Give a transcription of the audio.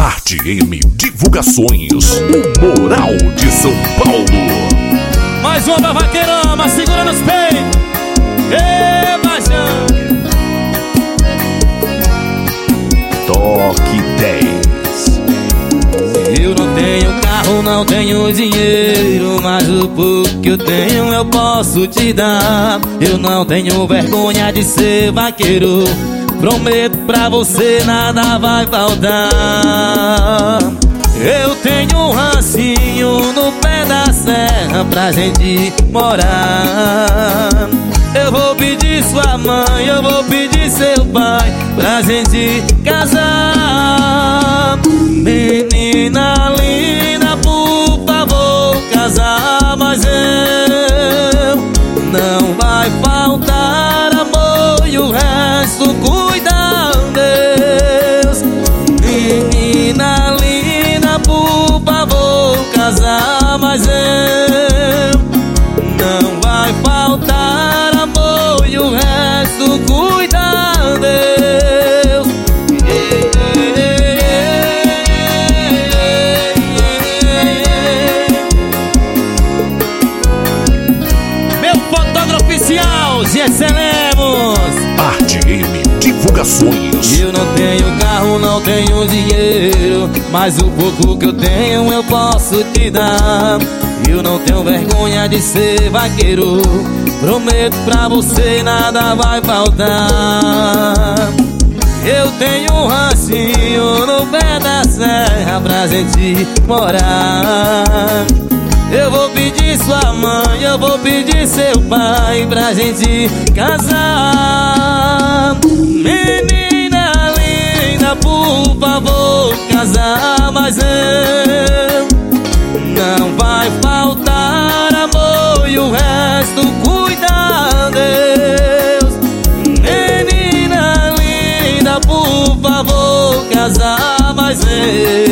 Arte M Divulgações, o Moral de São Paulo. Mais uma da vaqueirama, segura nos peitos. Ê, Majão. Toque 10. Eu não tenho carro, não tenho dinheiro Mas o pouco que eu tenho eu posso te dar Eu não tenho vergonha de ser vaqueiro Prometo pra você nada vai faltar. Eu tenho um rancinho no pé da serra pra gente morar. Eu vou pedir sua mãe, eu vou pedir seu pai Pra gente casar. Menina fotógrafo oficial, Gessé Lemos Arte M Divulgações. Eu não tenho carro, não tenho dinheiro Mas o pouco que eu tenho eu posso te dar. Eu não tenho vergonha de ser vaqueiro Prometo pra você nada vai faltar. Eu tenho um rancinho no pé da serra pra gente morar eu vou pedir sua mãe, eu vou pedir seu pai pra gente casar. Menina linda, por favor, casar, mas eu não vai faltar amor e o resto cuida Deus. Menina linda, por favor, casar, mas eu